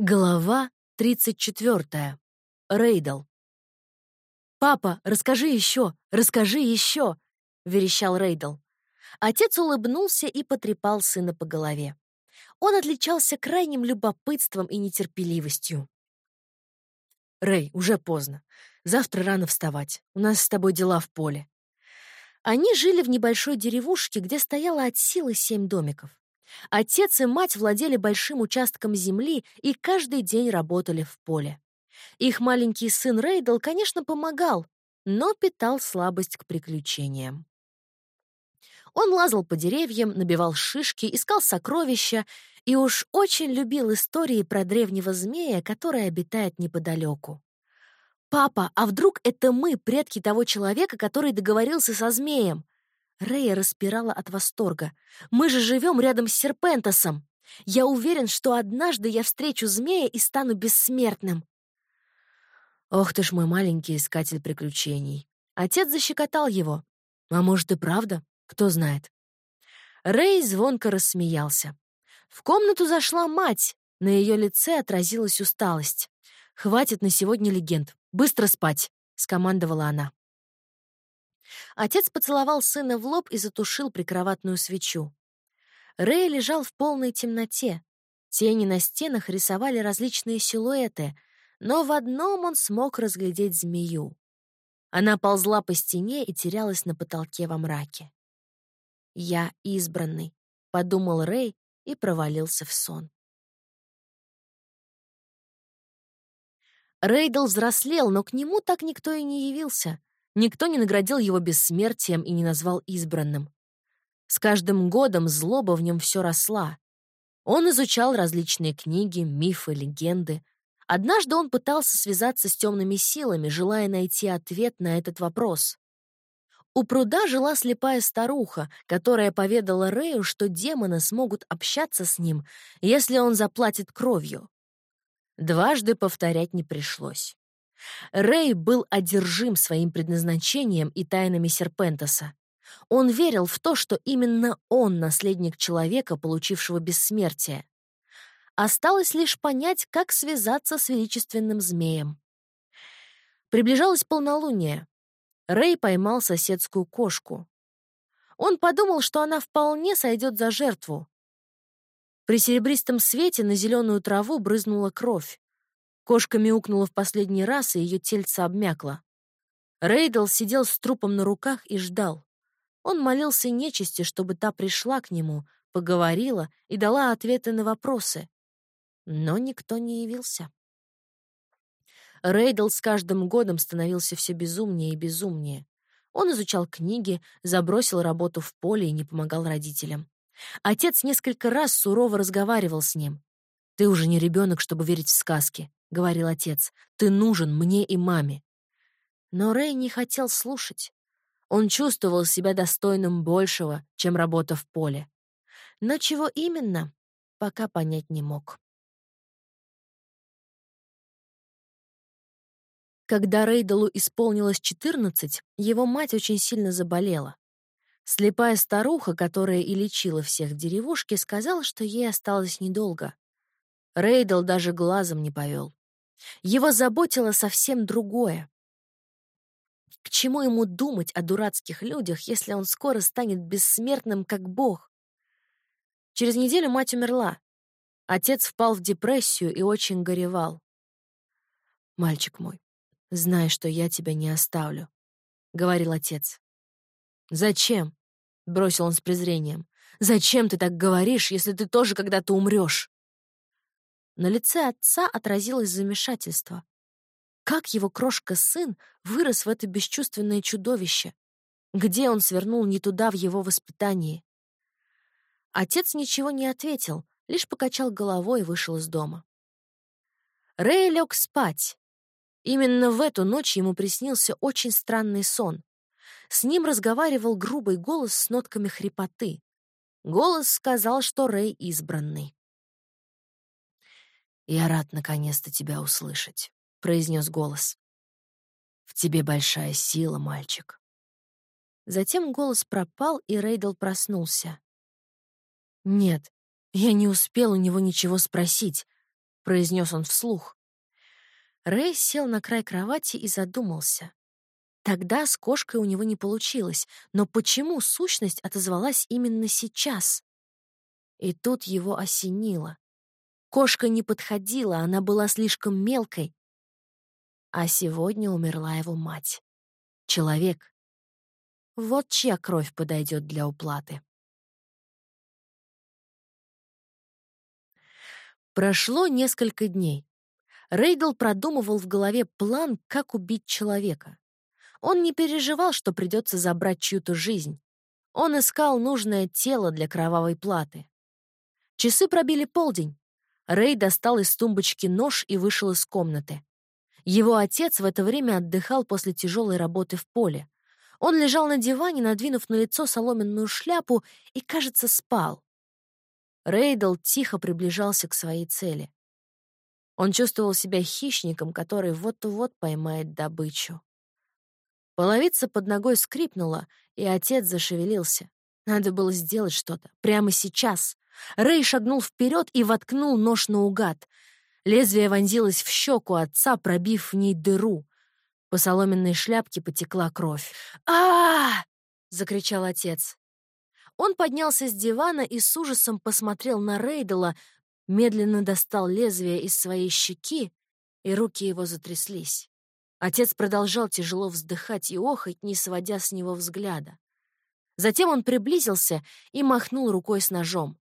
Глава 34. Рейдл. «Папа, расскажи еще, расскажи еще!» — верещал Рейдл. Отец улыбнулся и потрепал сына по голове. Он отличался крайним любопытством и нетерпеливостью. «Рэй, уже поздно. Завтра рано вставать. У нас с тобой дела в поле». Они жили в небольшой деревушке, где стояло от силы семь домиков. Отец и мать владели большим участком земли и каждый день работали в поле. Их маленький сын Рейдл, конечно, помогал, но питал слабость к приключениям. Он лазал по деревьям, набивал шишки, искал сокровища и уж очень любил истории про древнего змея, который обитает неподалеку. «Папа, а вдруг это мы, предки того человека, который договорился со змеем?» Рэя распирала от восторга. «Мы же живем рядом с Серпентосом! Я уверен, что однажды я встречу змея и стану бессмертным!» «Ох ты ж мой маленький искатель приключений!» Отец защекотал его. «А может и правда? Кто знает?» Рэй звонко рассмеялся. В комнату зашла мать. На ее лице отразилась усталость. «Хватит на сегодня легенд. Быстро спать!» — скомандовала она. Отец поцеловал сына в лоб и затушил прикроватную свечу. Рэй лежал в полной темноте. Тени на стенах рисовали различные силуэты, но в одном он смог разглядеть змею. Она ползла по стене и терялась на потолке во мраке. «Я избранный», — подумал Рэй и провалился в сон. Рейдл взрослел, но к нему так никто и не явился. Никто не наградил его бессмертием и не назвал избранным. С каждым годом злоба в нем все росла. Он изучал различные книги, мифы, легенды. Однажды он пытался связаться с темными силами, желая найти ответ на этот вопрос. У пруда жила слепая старуха, которая поведала Рэю, что демоны смогут общаться с ним, если он заплатит кровью. Дважды повторять не пришлось. Рэй был одержим своим предназначением и тайнами Серпентоса. Он верил в то, что именно он — наследник человека, получившего бессмертие. Осталось лишь понять, как связаться с величественным змеем. Приближалось полнолуние. Рэй поймал соседскую кошку. Он подумал, что она вполне сойдет за жертву. При серебристом свете на зеленую траву брызнула кровь. Кошка мяукнула в последний раз, и ее тельце обмякло. Рейдл сидел с трупом на руках и ждал. Он молился нечисти, чтобы та пришла к нему, поговорила и дала ответы на вопросы. Но никто не явился. Рейдл с каждым годом становился все безумнее и безумнее. Он изучал книги, забросил работу в поле и не помогал родителям. Отец несколько раз сурово разговаривал с ним. «Ты уже не ребенок, чтобы верить в сказки. — говорил отец. «Ты нужен мне и маме». Но Рэй не хотел слушать. Он чувствовал себя достойным большего, чем работа в поле. Но чего именно, пока понять не мог. Когда Рейдалу исполнилось 14, его мать очень сильно заболела. Слепая старуха, которая и лечила всех в деревушке, сказала, что ей осталось недолго. Рейдал даже глазом не повел. Его заботило совсем другое. К чему ему думать о дурацких людях, если он скоро станет бессмертным, как Бог? Через неделю мать умерла. Отец впал в депрессию и очень горевал. «Мальчик мой, знай, что я тебя не оставлю», — говорил отец. «Зачем?» — бросил он с презрением. «Зачем ты так говоришь, если ты тоже когда-то умрешь?» На лице отца отразилось замешательство. Как его крошка-сын вырос в это бесчувственное чудовище? Где он свернул не туда в его воспитании? Отец ничего не ответил, лишь покачал головой и вышел из дома. Рэй лег спать. Именно в эту ночь ему приснился очень странный сон. С ним разговаривал грубый голос с нотками хрипоты. Голос сказал, что Рэй избранный. «Я рад наконец-то тебя услышать», — произнес голос. «В тебе большая сила, мальчик». Затем голос пропал, и Рейдл проснулся. «Нет, я не успел у него ничего спросить», — произнес он вслух. Рэй сел на край кровати и задумался. Тогда с кошкой у него не получилось, но почему сущность отозвалась именно сейчас? И тут его осенило. Кошка не подходила, она была слишком мелкой. А сегодня умерла его мать. Человек. Вот чья кровь подойдет для уплаты. Прошло несколько дней. Рейдл продумывал в голове план, как убить человека. Он не переживал, что придется забрать чью-то жизнь. Он искал нужное тело для кровавой платы. Часы пробили полдень. Рэй достал из тумбочки нож и вышел из комнаты. Его отец в это время отдыхал после тяжелой работы в поле. Он лежал на диване, надвинув на лицо соломенную шляпу, и, кажется, спал. Рейдл тихо приближался к своей цели. Он чувствовал себя хищником, который вот-вот поймает добычу. Половица под ногой скрипнула, и отец зашевелился. Надо было сделать что-то. Прямо сейчас. Рэй шагнул вперед и воткнул нож наугад. Лезвие вонзилось в щеку отца, пробив в ней дыру. По соломенной шляпке потекла кровь. а, закричал отец. Он поднялся с дивана и с ужасом посмотрел на Рейдела, медленно достал лезвие из своей щеки, и руки его затряслись. Отец продолжал тяжело вздыхать и охать, не сводя с него взгляда. Затем он приблизился и махнул рукой с ножом.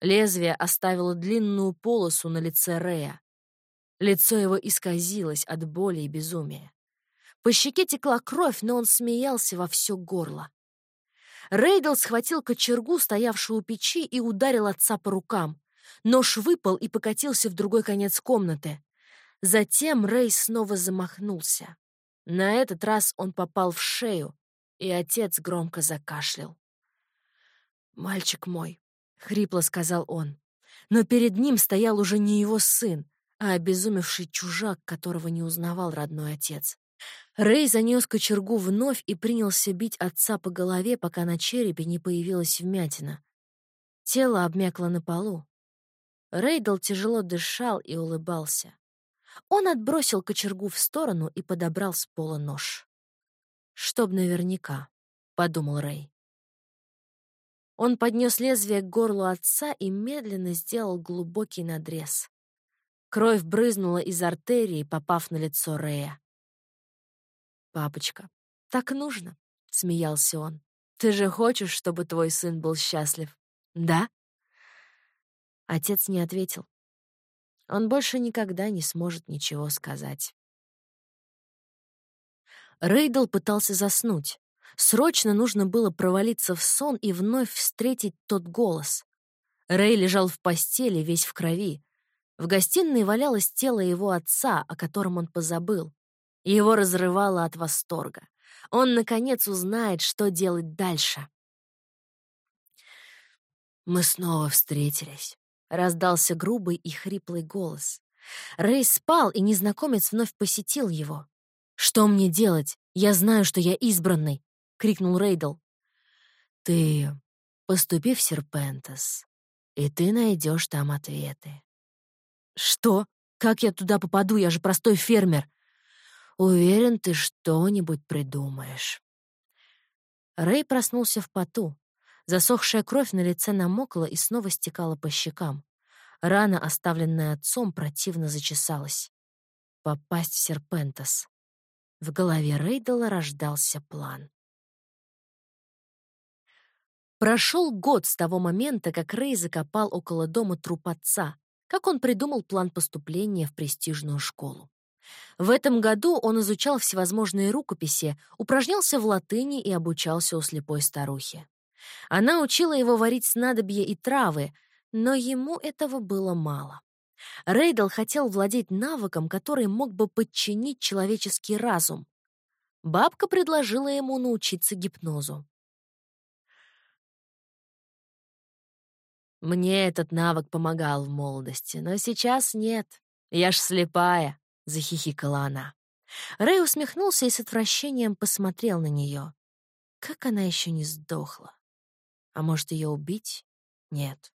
Лезвие оставило длинную полосу на лице Рея. Лицо его исказилось от боли и безумия. По щеке текла кровь, но он смеялся во все горло. Рейдл схватил кочергу, стоявшую у печи, и ударил отца по рукам. Нож выпал и покатился в другой конец комнаты. Затем Рэй снова замахнулся. На этот раз он попал в шею, и отец громко закашлял. «Мальчик мой», — хрипло сказал он, но перед ним стоял уже не его сын, а обезумевший чужак, которого не узнавал родной отец. Рэй занес кочергу вновь и принялся бить отца по голове, пока на черепе не появилась вмятина. Тело обмякло на полу. Рейдл тяжело дышал и улыбался. Он отбросил кочергу в сторону и подобрал с пола нож. «Чтоб наверняка», — подумал Рэй. Он поднес лезвие к горлу отца и медленно сделал глубокий надрез. Кровь брызнула из артерии, попав на лицо Рэя. «Папочка, так нужно», — смеялся он. «Ты же хочешь, чтобы твой сын был счастлив, да?» Отец не ответил. Он больше никогда не сможет ничего сказать. Рейдл пытался заснуть. Срочно нужно было провалиться в сон и вновь встретить тот голос. Рэй лежал в постели, весь в крови. В гостиной валялось тело его отца, о котором он позабыл. Его разрывало от восторга. Он, наконец, узнает, что делать дальше. Мы снова встретились. Раздался грубый и хриплый голос. Рэй спал, и незнакомец вновь посетил его. «Что мне делать? Я знаю, что я избранный!» — крикнул Рейдл. «Ты поступи в Серпентес, и ты найдешь там ответы». «Что? Как я туда попаду? Я же простой фермер!» «Уверен, ты что-нибудь придумаешь». Рэй проснулся в поту. Засохшая кровь на лице намокла и снова стекала по щекам. Рана, оставленная отцом, противно зачесалась. Попасть в Серпентас. В голове Рейдела рождался план. Прошел год с того момента, как Рей закопал около дома труп отца, как он придумал план поступления в престижную школу. В этом году он изучал всевозможные рукописи, упражнялся в латыни и обучался у слепой старухи. Она учила его варить снадобья и травы, но ему этого было мало. Рейдл хотел владеть навыком, который мог бы подчинить человеческий разум. Бабка предложила ему научиться гипнозу. «Мне этот навык помогал в молодости, но сейчас нет. Я ж слепая», — захихикала она. Рэй усмехнулся и с отвращением посмотрел на нее. Как она еще не сдохла? А может, ее убить? Нет,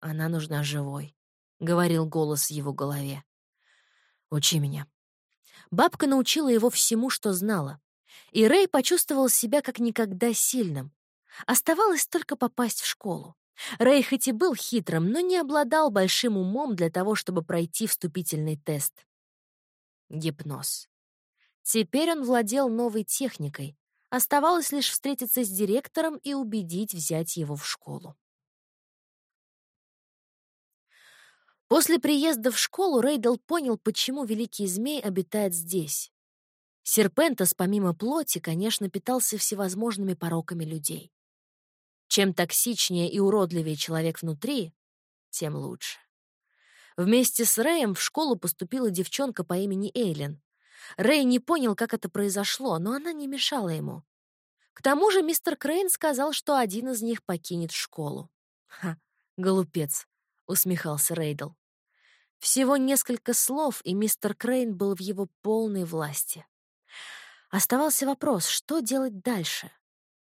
она нужна живой. — говорил голос в его голове. «Учи меня». Бабка научила его всему, что знала. И Рэй почувствовал себя как никогда сильным. Оставалось только попасть в школу. Рэй хоть и был хитрым, но не обладал большим умом для того, чтобы пройти вступительный тест. Гипноз. Теперь он владел новой техникой. Оставалось лишь встретиться с директором и убедить взять его в школу. После приезда в школу Рейдл понял, почему великий змей обитает здесь. Серпентос, помимо плоти, конечно, питался всевозможными пороками людей. Чем токсичнее и уродливее человек внутри, тем лучше. Вместе с Рэем в школу поступила девчонка по имени Эйлин. Рэй не понял, как это произошло, но она не мешала ему. К тому же мистер Крейн сказал, что один из них покинет школу. «Ха, глупец», — усмехался Рейдл. Всего несколько слов, и мистер Крейн был в его полной власти. Оставался вопрос, что делать дальше?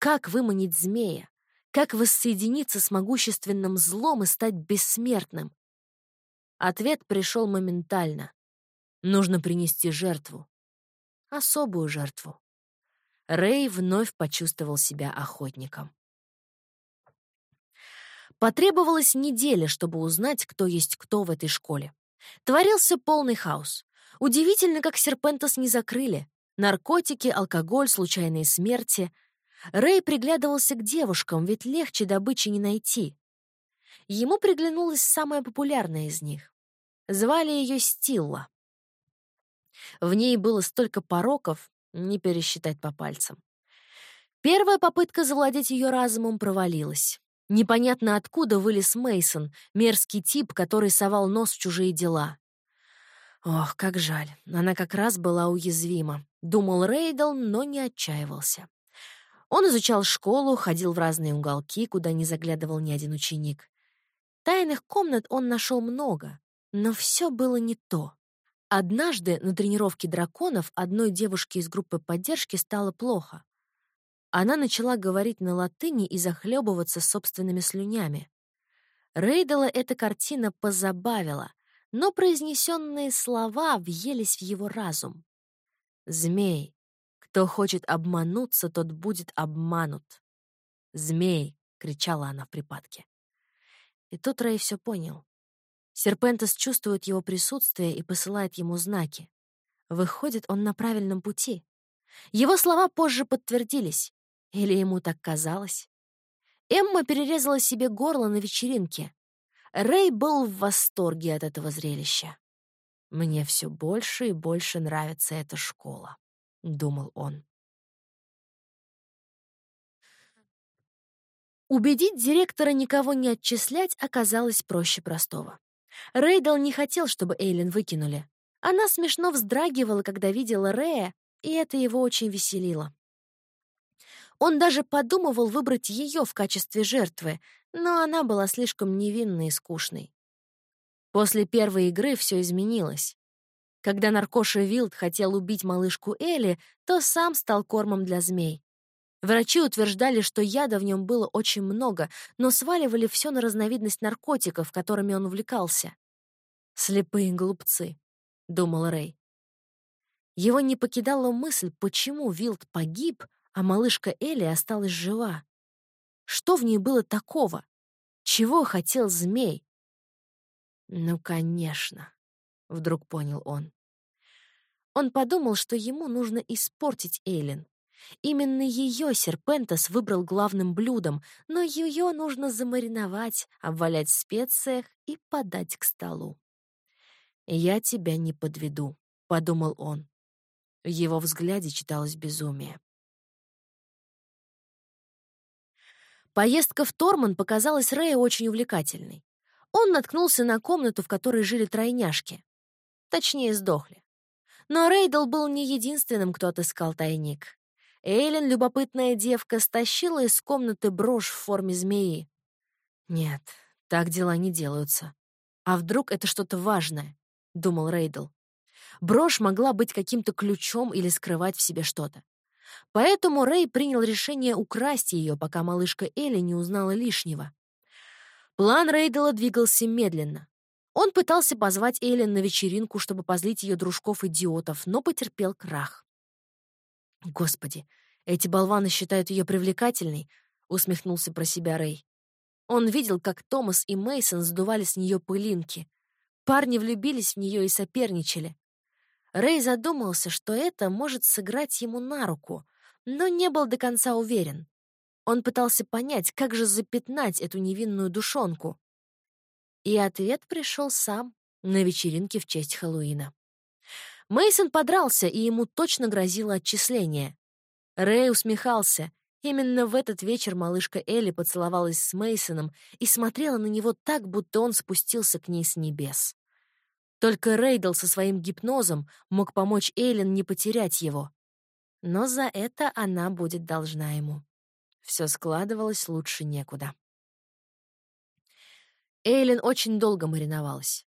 Как выманить змея? Как воссоединиться с могущественным злом и стать бессмертным? Ответ пришел моментально. Нужно принести жертву. Особую жертву. Рэй вновь почувствовал себя охотником. Потребовалась неделя, чтобы узнать, кто есть кто в этой школе. Творился полный хаос. Удивительно, как Серпентос не закрыли. Наркотики, алкоголь, случайные смерти. Рэй приглядывался к девушкам, ведь легче добычи не найти. Ему приглянулась самая популярная из них. Звали ее Стилла. В ней было столько пороков, не пересчитать по пальцам. Первая попытка завладеть ее разумом провалилась. Непонятно откуда вылез Мейсон, мерзкий тип, который совал нос в чужие дела. Ох, как жаль, она как раз была уязвима. Думал Рейдл, но не отчаивался. Он изучал школу, ходил в разные уголки, куда не заглядывал ни один ученик. Тайных комнат он нашел много, но все было не то. Однажды на тренировке драконов одной девушке из группы поддержки стало плохо. Она начала говорить на латыни и захлебываться собственными слюнями. Рейдела эта картина позабавила, но произнесенные слова въелись в его разум. «Змей. Кто хочет обмануться, тот будет обманут». «Змей!» — кричала она в припадке. И тут Рэй все понял. Серпентес чувствует его присутствие и посылает ему знаки. Выходит, он на правильном пути. Его слова позже подтвердились. Или ему так казалось? Эмма перерезала себе горло на вечеринке. Рэй был в восторге от этого зрелища. «Мне все больше и больше нравится эта школа», — думал он. Убедить директора никого не отчислять оказалось проще простого. Рейдл не хотел, чтобы Эйлин выкинули. Она смешно вздрагивала, когда видела Рэя, и это его очень веселило. Он даже подумывал выбрать ее в качестве жертвы, но она была слишком невинной и скучной. После первой игры все изменилось. Когда наркоша Вилд хотел убить малышку Элли, то сам стал кормом для змей. Врачи утверждали, что яда в нем было очень много, но сваливали все на разновидность наркотиков, которыми он увлекался. «Слепые глупцы», — думал Рэй. Его не покидала мысль, почему Вилд погиб, а малышка Элли осталась жива. Что в ней было такого? Чего хотел змей? Ну, конечно, вдруг понял он. Он подумал, что ему нужно испортить Эйлин. Именно ее Серпентос выбрал главным блюдом, но ее нужно замариновать, обвалять в специях и подать к столу. «Я тебя не подведу», — подумал он. В его взгляде читалось безумие. Поездка в Торман показалась Рэю очень увлекательной. Он наткнулся на комнату, в которой жили тройняшки. Точнее, сдохли. Но Рейдл был не единственным, кто отыскал тайник. Эйлин, любопытная девка, стащила из комнаты брошь в форме змеи. «Нет, так дела не делаются. А вдруг это что-то важное?» — думал Рейдл. Брошь могла быть каким-то ключом или скрывать в себе что-то. Поэтому Рэй принял решение украсть ее, пока малышка Элли не узнала лишнего. План Рейдела двигался медленно. Он пытался позвать Эйлен на вечеринку, чтобы позлить ее дружков-идиотов, но потерпел крах. «Господи, эти болваны считают ее привлекательной», — усмехнулся про себя Рэй. Он видел, как Томас и Мейсон сдували с нее пылинки. Парни влюбились в нее и соперничали. Рэй задумался, что это может сыграть ему на руку, но не был до конца уверен. Он пытался понять, как же запятнать эту невинную душонку. И ответ пришел сам на вечеринке в честь Хэллоуина. Мейсон подрался, и ему точно грозило отчисление. Рэй усмехался. Именно в этот вечер малышка Элли поцеловалась с Мейсоном и смотрела на него так, будто он спустился к ней с небес. Только Рейдл со своим гипнозом мог помочь Эйлин не потерять его. Но за это она будет должна ему. Все складывалось лучше некуда. Эйлин очень долго мариновалась.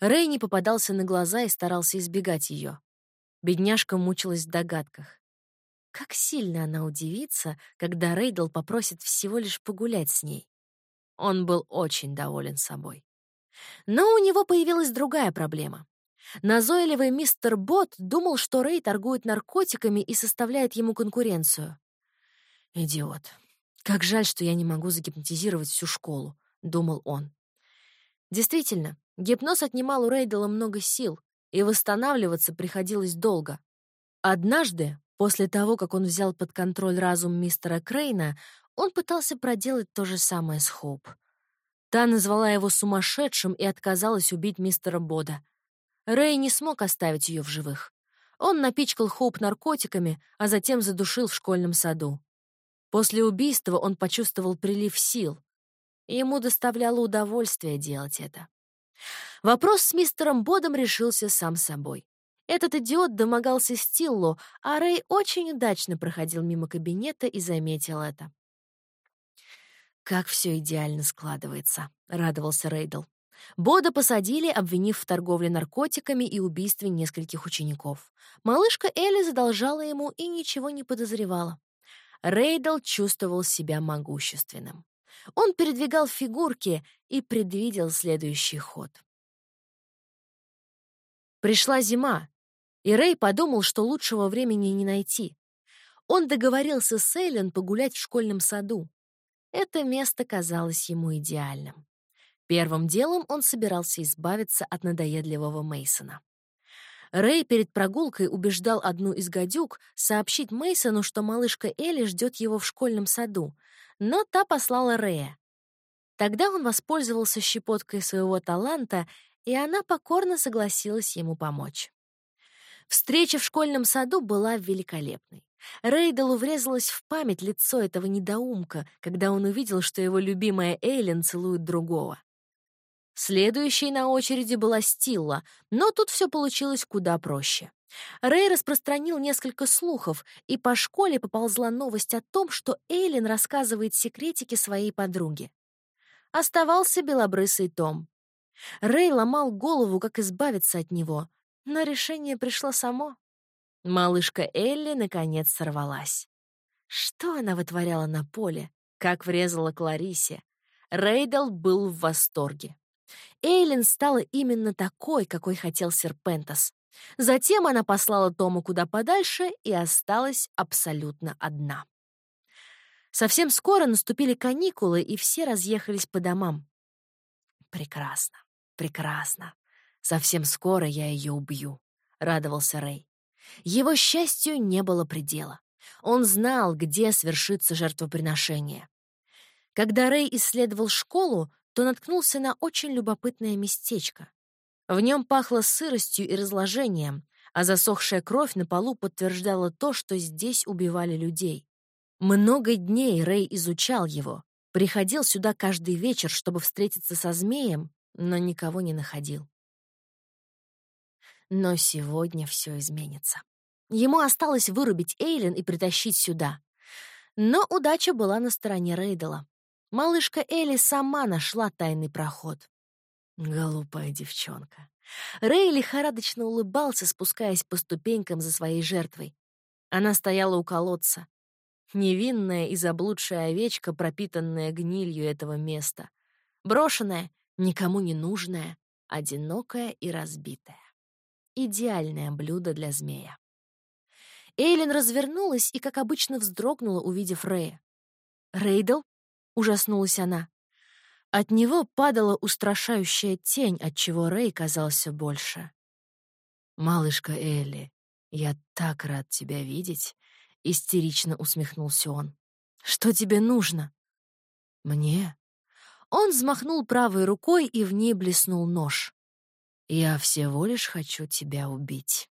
Рэй не попадался на глаза и старался избегать ее. Бедняжка мучилась в догадках. Как сильно она удивится, когда Рейдл попросит всего лишь погулять с ней. Он был очень доволен собой. Но у него появилась другая проблема. Назойливый мистер Бот думал, что Рэй торгует наркотиками и составляет ему конкуренцию. «Идиот. Как жаль, что я не могу загипнотизировать всю школу», — думал он. Действительно, гипноз отнимал у Рейдела много сил, и восстанавливаться приходилось долго. Однажды, после того, как он взял под контроль разум мистера Крейна, он пытался проделать то же самое с Хоуп. Та назвала его сумасшедшим и отказалась убить мистера Бода. Рэй не смог оставить ее в живых. Он напичкал Хоуп наркотиками, а затем задушил в школьном саду. После убийства он почувствовал прилив сил, Ему доставляло удовольствие делать это. Вопрос с мистером Бодом решился сам собой. Этот идиот домогался Стиллу, а Рэй очень удачно проходил мимо кабинета и заметил это. «Как все идеально складывается», — радовался Рейдл. Бода посадили, обвинив в торговле наркотиками и убийстве нескольких учеников. Малышка Элли задолжала ему и ничего не подозревала. Рейдл чувствовал себя могущественным. Он передвигал фигурки и предвидел следующий ход. Пришла зима, и Рэй подумал, что лучшего времени не найти. Он договорился с Эйлен погулять в школьном саду. Это место казалось ему идеальным. Первым делом он собирался избавиться от надоедливого Мейсона. Рэй перед прогулкой убеждал одну из гадюк сообщить Мейсону, что малышка Элли ждет его в школьном саду, но та послала Рэя. Тогда он воспользовался щепоткой своего таланта, и она покорно согласилась ему помочь. Встреча в школьном саду была великолепной. Рейделу врезалось в память лицо этого недоумка, когда он увидел, что его любимая Эйлин целует другого. Следующей на очереди была Стилла, но тут все получилось куда проще. Рэй распространил несколько слухов, и по школе поползла новость о том, что Эйлин рассказывает секретики своей подруге. Оставался белобрысый Том. Рэй ломал голову, как избавиться от него, но решение пришло само. Малышка Элли наконец сорвалась. Что она вытворяла на поле? Как врезала Кларисе? Рейдл был в восторге. Эйлин стала именно такой, какой хотел Серпентас. Затем она послала Тому куда подальше и осталась абсолютно одна. Совсем скоро наступили каникулы, и все разъехались по домам. «Прекрасно, прекрасно. Совсем скоро я ее убью», — радовался Рэй. Его счастью не было предела. Он знал, где свершится жертвоприношение. Когда Рэй исследовал школу, то наткнулся на очень любопытное местечко. В нем пахло сыростью и разложением, а засохшая кровь на полу подтверждала то, что здесь убивали людей. Много дней Рэй изучал его, приходил сюда каждый вечер, чтобы встретиться со змеем, но никого не находил. Но сегодня все изменится. Ему осталось вырубить Эйлин и притащить сюда. Но удача была на стороне Рейдела. Малышка Элли сама нашла тайный проход. Глупая девчонка. Рэй лихорадочно улыбался, спускаясь по ступенькам за своей жертвой. Она стояла у колодца. Невинная и заблудшая овечка, пропитанная гнилью этого места. Брошенная, никому не нужная. одинокая и разбитая. Идеальное блюдо для змея. Эйлин развернулась и, как обычно, вздрогнула, увидев Рэя. «Рейдл?» — ужаснулась она. От него падала устрашающая тень, отчего Рэй казался больше. «Малышка Элли, я так рад тебя видеть!» — истерично усмехнулся он. «Что тебе нужно?» «Мне?» Он взмахнул правой рукой, и в ней блеснул нож. «Я всего лишь хочу тебя убить».